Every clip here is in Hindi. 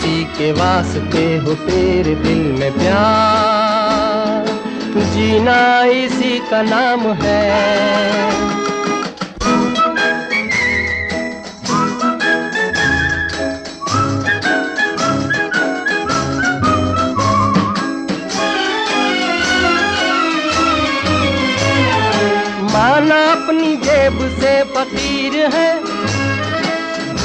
किसी के वास्ते हो तेरे दिल में प्यार। जीना इसी का नाम है। माना अपनी जेब से फकीर है।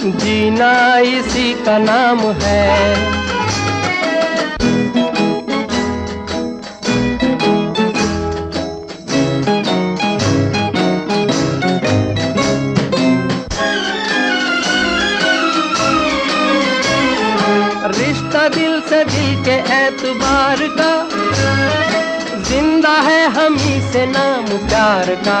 जीना इसी का नाम है। रिश्ता दिल से दिल के एतबार का, ज़िंदा है हम ही से नाम प्यार का।